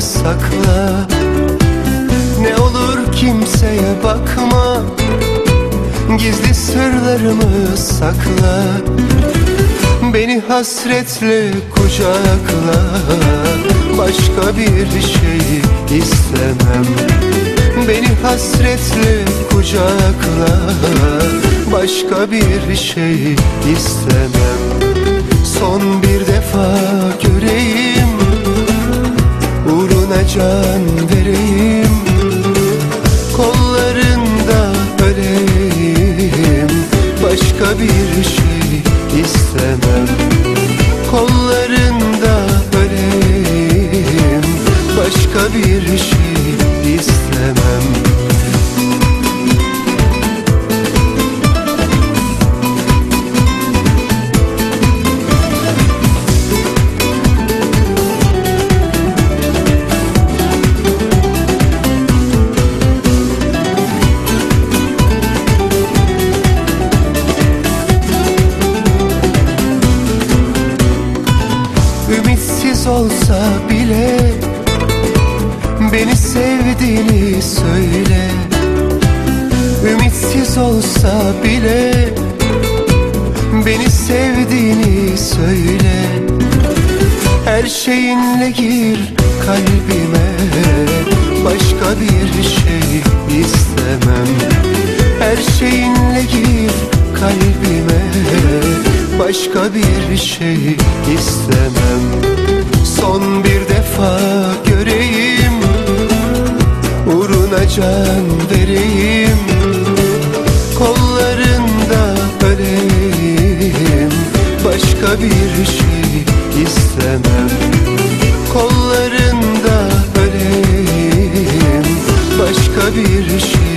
sakla. Ne olur kimseye bakma. Gizli sırlarımı sakla. Beni hasretle kucakla. Başka bir şey istemem. Beni hasretle kucakla. Başka bir şey istemem. Son bir defa göreyim can vereyim. Kollarında öleyim. Başka bir şey istemem olsa bile Beni sevdiğini söyle. Ümitsiz olsa bile Beni sevdiğini söyle. Her şeyinle gir kalbime Başka bir şey istemem. Her şeyinle gir kalbime Başka bir şey istemem Son bir defa göreyim Uğruna can vereyim. Kollarında öleyim Başka bir şey istemem. Kollarında öleyim Başka bir şey